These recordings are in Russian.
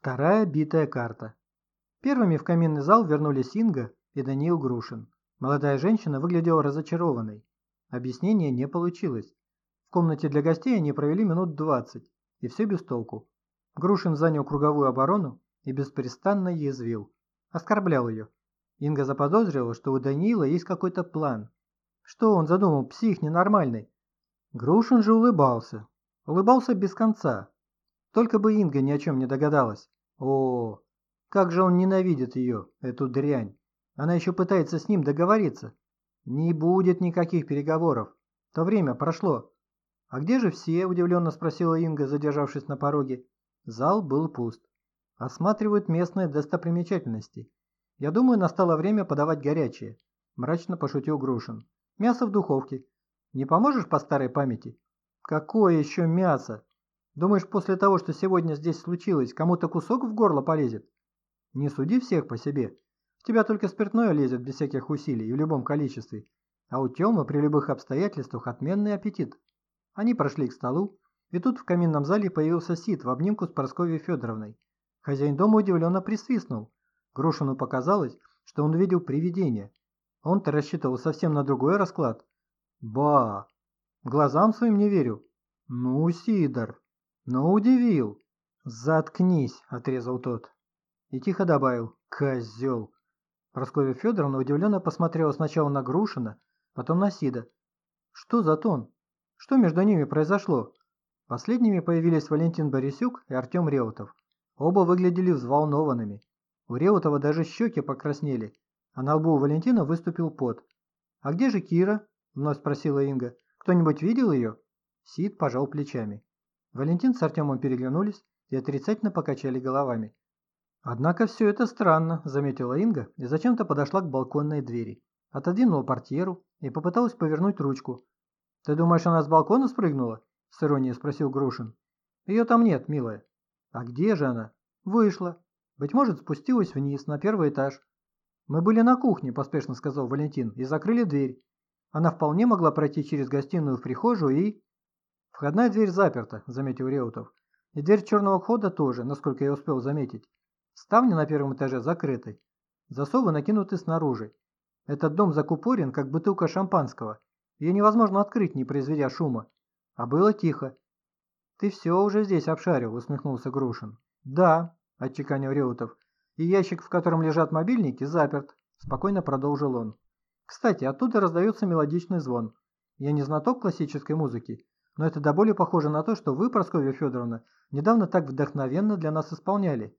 Вторая битая карта. Первыми в каминный зал вернулись Инга и Даниил Грушин. Молодая женщина выглядела разочарованной. Объяснения не получилось. В комнате для гостей они провели минут двадцать, и все без толку. Грушин занял круговую оборону и беспрестанно язвил. Оскорблял ее. Инга заподозрила, что у Даниила есть какой-то план. Что он задумал, псих ненормальный? Грушин же улыбался. Улыбался без конца. Только бы Инга ни о чем не догадалась. О, как же он ненавидит ее, эту дрянь. Она еще пытается с ним договориться. Не будет никаких переговоров. То время прошло. «А где же все?» – удивленно спросила Инга, задержавшись на пороге. Зал был пуст. Осматривают местные достопримечательности. Я думаю, настало время подавать горячее. Мрачно пошутил Грушин. Мясо в духовке. Не поможешь по старой памяти? Какое еще мясо? Думаешь, после того, что сегодня здесь случилось, кому-то кусок в горло полезет? Не суди всех по себе. В тебя только спиртное лезет без всяких усилий и в любом количестве. А у Тёмы при любых обстоятельствах отменный аппетит. Они прошли к столу, и тут в каминном зале появился Сид в обнимку с Прасковьей Федоровной. Хозяин дома удивленно присвистнул. Грушину показалось, что он видел привидение. Он-то рассчитывал совсем на другой расклад. Ба! Глазам своим не верю. Ну, Сидор, ну удивил. Заткнись, отрезал тот. И тихо добавил. Козел. Прасковья Федоровна удивленно посмотрела сначала на Грушина, потом на Сида. Что за тон? Что между ними произошло? Последними появились Валентин Борисюк и Артем Реутов. Оба выглядели взволнованными. У Реутова даже щеки покраснели, а на лбу у Валентина выступил пот. «А где же Кира?» – вновь спросила Инга. «Кто-нибудь видел ее?» Сид пожал плечами. Валентин с Артемом переглянулись и отрицательно покачали головами. «Однако все это странно», – заметила Инга и зачем-то подошла к балконной двери. Отодвинула портьеру и попыталась повернуть ручку. «Ты думаешь, она с балкона спрыгнула?» – с иронией спросил Грушин. «Ее там нет, милая». «А где же она?» «Вышла. Быть может, спустилась вниз, на первый этаж». «Мы были на кухне», – поспешно сказал Валентин, – «и закрыли дверь. Она вполне могла пройти через гостиную в прихожую и...» «Входная дверь заперта», – заметил Реутов. «И дверь черного хода тоже, насколько я успел заметить. Ставни на первом этаже закрыты. Засовы накинуты снаружи. Этот дом закупорен, как бутылка шампанского. Ее невозможно открыть, не произведя шума. А было тихо. «Ты все уже здесь обшарил», — усмехнулся Грушин. «Да», — отчеканил Реутов. «И ящик, в котором лежат мобильники, заперт», — спокойно продолжил он. «Кстати, оттуда раздается мелодичный звон. Я не знаток классической музыки, но это до боли похоже на то, что вы, Прасковья Федоровна, недавно так вдохновенно для нас исполняли.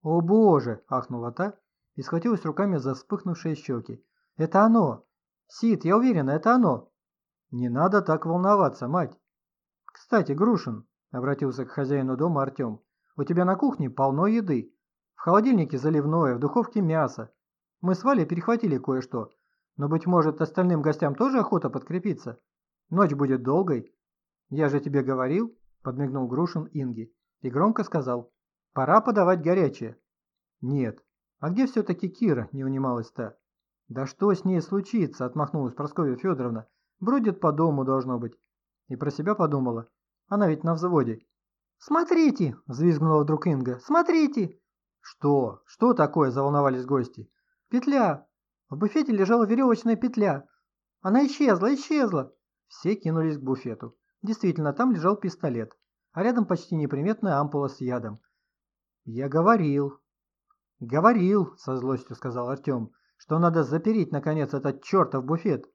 «О боже!» – ахнула та и схватилась руками за вспыхнувшие щеки. «Это оно! Сид, я уверена, это оно!» «Не надо так волноваться, мать!» «Кстати, Грушин!» – обратился к хозяину дома Артем. «У тебя на кухне полно еды. В холодильнике заливное, в духовке мясо. Мы с Валей перехватили кое-что, но, быть может, остальным гостям тоже охота подкрепиться? Ночь будет долгой». «Я же тебе говорил», – подмигнул Грушин Инги и громко сказал. Пора подавать горячее. Нет. А где все-таки Кира, не унималась та? Да что с ней случится, отмахнулась Прасковья Федоровна. Бродит по дому, должно быть. И про себя подумала. Она ведь на взводе. «Смотрите!» – взвизгнула вдруг Инга. «Смотрите!» «Что? Что такое?» – заволновались гости. «Петля! В буфете лежала веревочная петля. Она исчезла, исчезла!» Все кинулись к буфету. Действительно, там лежал пистолет, а рядом почти неприметная ампула с ядом. «Я говорил». «Говорил», — со злостью сказал Артем, «что надо запереть, наконец, этот чертов буфет».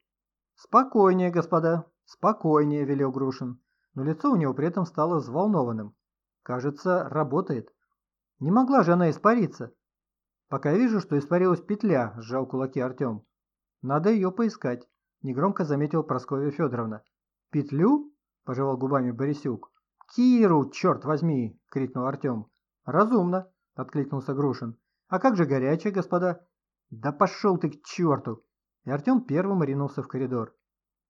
«Спокойнее, господа, спокойнее», — велел Грушин, но лицо у него при этом стало взволнованным. «Кажется, работает. Не могла же она испариться». «Пока вижу, что испарилась петля», — сжал кулаки Артем. «Надо ее поискать», — негромко заметил Прасковья Федоровна. «Петлю?» — пожевал губами Борисюк. «Киру, черт возьми!» — крикнул Артем. «Разумно», — откликнулся Грушин. «А как же горячее, господа?» «Да пошел ты к черту!» И Артем первым ринулся в коридор.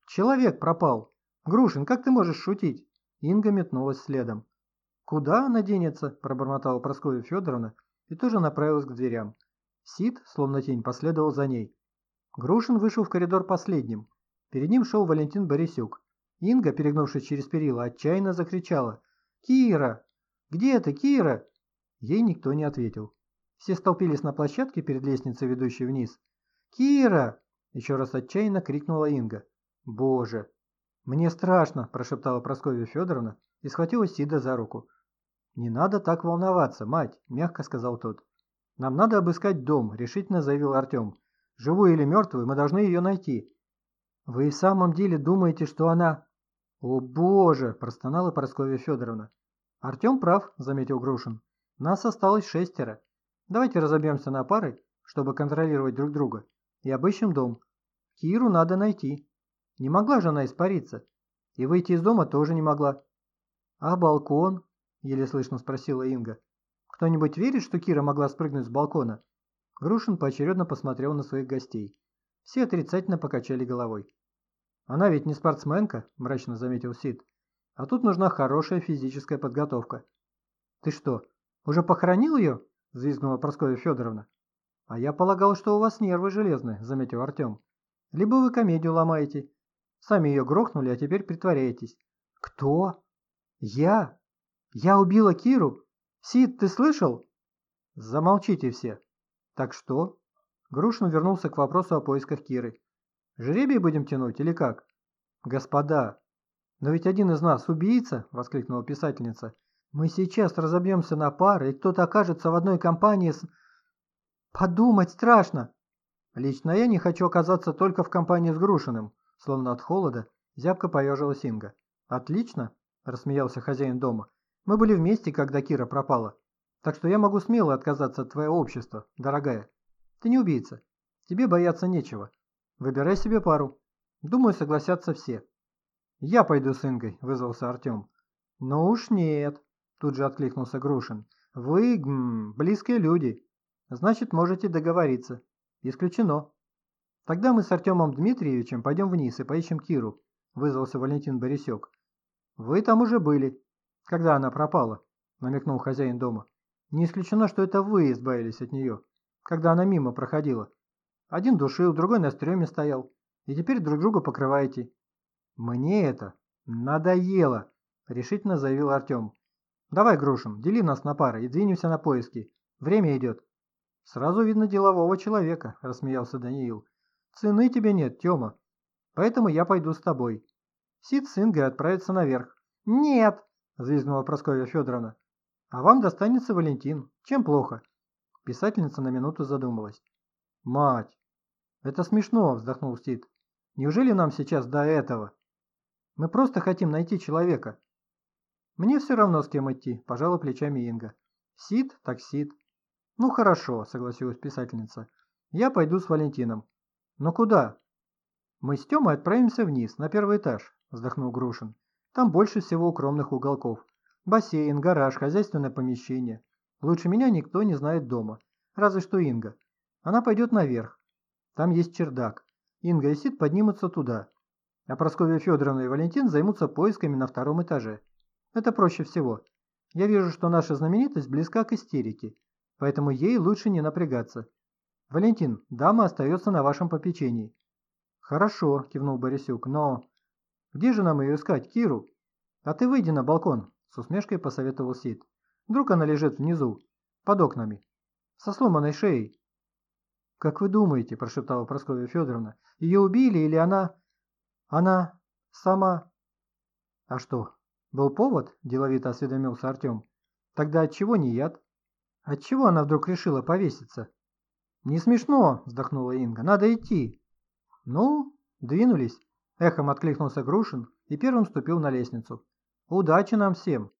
«Человек пропал! Грушин, как ты можешь шутить?» Инга метнулась следом. «Куда она денется?» – пробормотала Прасковья Федоровна и тоже направилась к дверям. Сид, словно тень, последовал за ней. Грушин вышел в коридор последним. Перед ним шел Валентин Борисюк. Инга, перегнувшись через перила, отчаянно закричала. «Кира! Где ты, Кира?» Ей никто не ответил. Все столпились на площадке перед лестницей, ведущей вниз. «Кира!» – еще раз отчаянно крикнула Инга. «Боже!» «Мне страшно!» – прошептала Прасковья Федоровна и схватила Сида за руку. «Не надо так волноваться, мать!» – мягко сказал тот. «Нам надо обыскать дом», – решительно заявил Артем. «Живую или мертвую, мы должны ее найти». «Вы в самом деле думаете, что она...» «О боже!» – простонала Прасковья Федоровна. «Артем прав», – заметил Грушин. «Нас осталось шестеро. Давайте разобьемся на пары, чтобы контролировать друг друга, и обыщем дом. Киру надо найти. Не могла же она испариться. И выйти из дома тоже не могла. А балкон? Еле слышно спросила Инга. Кто-нибудь верит, что Кира могла спрыгнуть с балкона? Грушин поочередно посмотрел на своих гостей. Все отрицательно покачали головой. «Она ведь не спортсменка», – мрачно заметил Сид. «А тут нужна хорошая физическая подготовка». «Ты что, уже похоронил ее?» – взвизгнула Прасковья Федоровна. «А я полагал, что у вас нервы железные», – заметил Артем. «Либо вы комедию ломаете. Сами ее грохнули, а теперь притворяетесь». «Кто? Я? Я убила Киру? Сид, ты слышал?» «Замолчите все». «Так что?» Грушин вернулся к вопросу о поисках Киры. «Жребий будем тянуть или как?» «Господа, но ведь один из нас убийца!» – воскликнула писательница. Мы сейчас разобьемся на пары, и кто-то окажется в одной компании с... Подумать страшно. Лично я не хочу оказаться только в компании с Грушиным. Словно от холода, зябко поежилась Инга. Отлично, рассмеялся хозяин дома. Мы были вместе, когда Кира пропала. Так что я могу смело отказаться от твоего общества, дорогая. Ты не убийца. Тебе бояться нечего. Выбирай себе пару. Думаю, согласятся все. Я пойду с Ингой, вызвался Артем. Ну уж нет, Тут же откликнулся Грушин. Вы, гм, близкие люди. Значит, можете договориться. Исключено. Тогда мы с Артемом Дмитриевичем пойдем вниз и поищем Киру, вызвался Валентин Борисек. Вы там уже были. Когда она пропала? намекнул хозяин дома. Не исключено, что это вы избавились от нее, когда она мимо проходила. Один душил, другой на стреме стоял. И теперь друг друга покрываете. Мне это надоело, решительно заявил Артем. «Давай, Грушин, дели нас на пары и двинемся на поиски. Время идет». «Сразу видно делового человека», – рассмеялся Даниил. «Цены тебе нет, Тёма. Поэтому я пойду с тобой. Сид с Ингой отправится наверх». «Нет!» – взвизгнула Прасковья Федоровна. «А вам достанется Валентин. Чем плохо?» Писательница на минуту задумалась. «Мать! Это смешно!» – вздохнул Сид. «Неужели нам сейчас до этого? Мы просто хотим найти человека. «Мне все равно, с кем идти», – пожала плечами Инга. «Сид, так сид». «Ну хорошо», – согласилась писательница. «Я пойду с Валентином». «Но куда?» «Мы с Тёмой отправимся вниз, на первый этаж», – вздохнул Грушин. «Там больше всего укромных уголков. Бассейн, гараж, хозяйственное помещение. Лучше меня никто не знает дома. Разве что Инга. Она пойдет наверх. Там есть чердак. Инга и Сид поднимутся туда. А Прасковья Федоровна и Валентин займутся поисками на втором этаже. Это проще всего. Я вижу, что наша знаменитость близка к истерике, поэтому ей лучше не напрягаться. Валентин, дама остается на вашем попечении. Хорошо, кивнул Борисюк, но... Где же нам ее искать, Киру? А ты выйди на балкон, с усмешкой посоветовал Сид. Вдруг она лежит внизу, под окнами, со сломанной шеей. «Как вы думаете?» – прошептала Прасковья Федоровна. «Ее убили или она... она... сама...» «А что, «Был повод?» – деловито осведомился Артем. «Тогда отчего не яд?» «Отчего она вдруг решила повеситься?» «Не смешно!» – вздохнула Инга. «Надо идти!» «Ну, двинулись!» – эхом откликнулся Грушин и первым ступил на лестницу. «Удачи нам всем!»